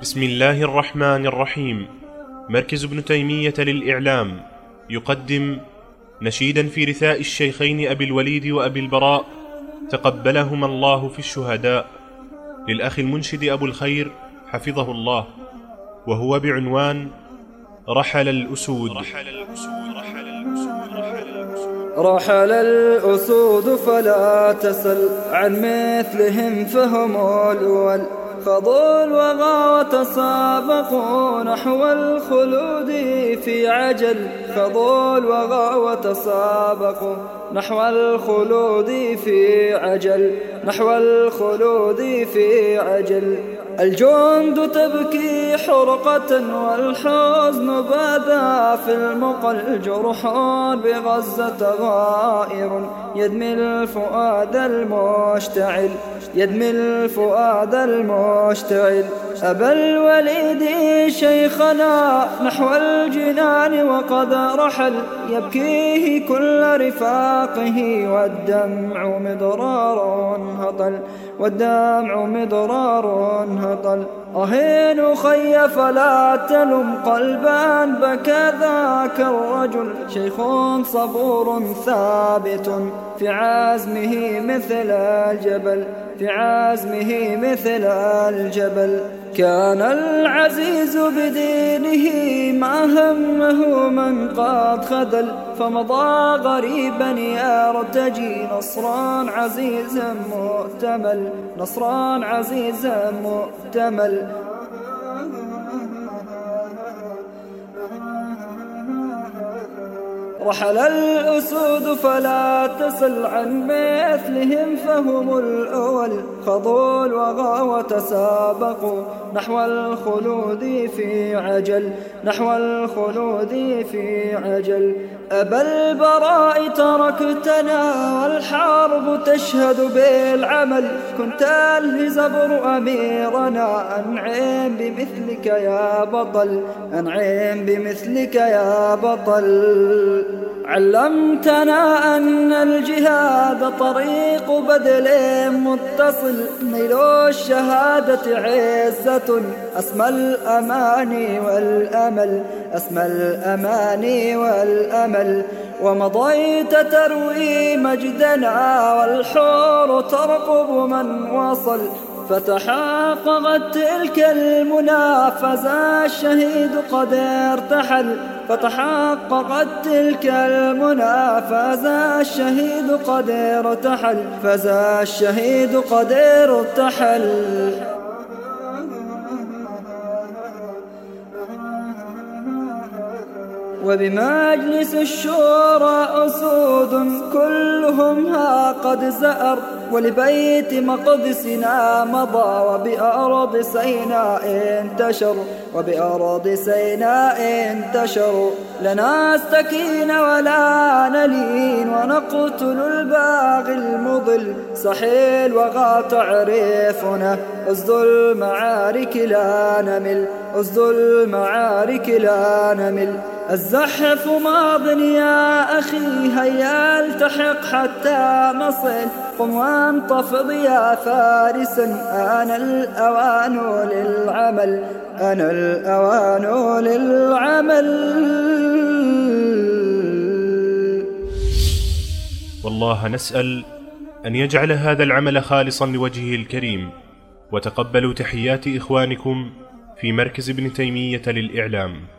بسم الله الرحمن الرحيم مركز ابن تيمية للإعلام يقدم نشيدا في رثاء الشيخين أبي الوليد وأبي البراء تقبلهما الله في الشهداء للأخ المنشد أبو الخير حفظه الله وهو بعنوان رحل الأسود رحل الأسود رحل الأسود فلا تسل عن مثلهم فهم الأول. خضوا الوغى وتسابقوا نحو الخلود في عجل. خضوا الوغى وتسابقوا نحو الخلود في عجل. نحو الخلود في عجل. الجند تبكي حرقة والحزن بدا في المقل جرح بغزة غائر. يدمي الفؤاد المشتعل يدمي الفؤاد المشتعل. أبا الوليد شيخنا نحو الجنان وقد رحل. يبكيه كل رفاقه والدمع مضرار هطل. والدمع مضرار هطل. أهين خي فلا تلم قلبا بكى ذاك الرجل شيخ صبور ثابت. في عزمه مثل الجبل في عزمه مثل الجبل. كان العزيز بدينه ما همه من قد خذل فمضى غريبا يرتجي نصرا عزيزا مؤتمل نصرا عزيزا مؤتمل. رحل الأسود فلا تسل عن مثلهم فهم الأول خضوا الوغى وتسابقوا نحو الخلود في عجل نحو الخلود في عجل أبا البراء تركتنا والحرب تشهد بالعمل كنت الهزبر أميرنا أنعم بمثلك يا بطل أنعم بمثلك يا بطل علمتنا أن الجهاد طريق بدل متصل. نيل الشهادة عزة. أسمى الأماني والأمل. أسمى الأماني والأمل. ومضيت تروي مجدنا والحور ترقب من وصل. فتحققت تلك المنافسة الشهيد قد ارتحل. فتحققت تلك المنافسة الشهيد قد ارتحل. فزا الشهيد قد ارتحل. وبمجلس الشورى أسود كلهم ها قد زأر. ولبيت مقدسنا مضى وبأرض سيناء انتشر وبأرض سيناء انتشر. لنا استكين ولا نلين ونقتل الباغي المضل. صحيل وغا تعرفنا أسد المعارك لا نمل. أسد المعارك لا نمل. الزحف ماض يا أخي هيا التحق حتى نصل قم وانتفض يا فارسا أنا الأوان للعمل. أنا الأوان للعمل. والله نسأل أن يجعل هذا العمل خالصا لوجهه الكريم وتقبلوا تحيات إخوانكم في مركز ابن تيمية للإعلام.